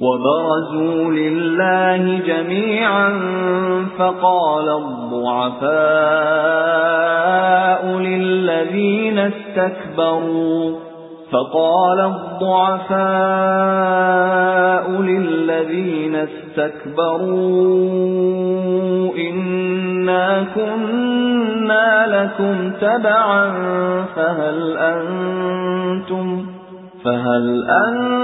وَبَرَزُوا لِلَّهِ جَمِيعًا فَقَالَ الضُّعَفَاءُ لِلَّذِينَ اسْتَكْبَرُوا فَقَالَ الضُّعَفَاءُ لِلَّذِينَ اسْتَكْبَرُوا إِنَّا كُنَّا لَكُمْ تَبَعًا فَهَلْ أَنْتُمْ فَهَلْ أَنْتُمْ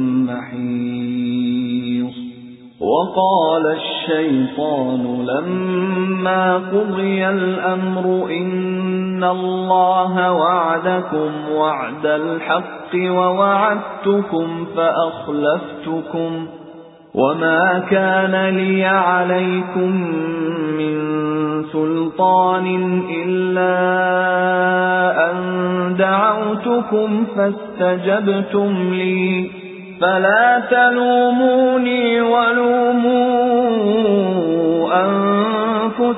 وَقَالَ الشَّيْطَانُ لَمَّا قُضِيَ الْأَمْرُ إِنَّ اللَّهَ وَعَدَكُمْ وَعْدَ الْحَقِّ وَوَعَدتُّكُمْ فَأَخْلَفْتُكُمْ وَمَا كَانَ لِيَ عَلَيْكُمْ مِنْ سُلْطَانٍ إِلَّا أَنْ دَعَوْتُكُمْ فَاسْتَجَبْتُمْ لِي فَلَا تَلُومُونِي وَلُومُوا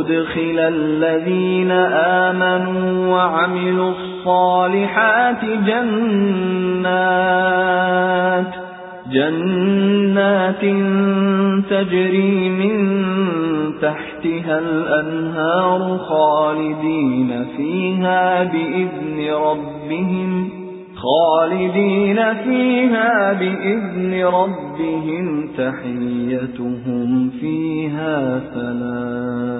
وَأُدْخِلَ الَّذِينَ آمَنُوا وَعَمِلُوا الصَّالِحَاتِ جَنَّاتٍ جَنَّاتٍ تَجْرِي مِن تَحْتِهَا الْأَنْهَارُ خَالِدِينَ فِيهَا بِإِذْنِ رَبِّهِمْ خالدين فيها بإذن ربهم تحيتهم فيها سلام.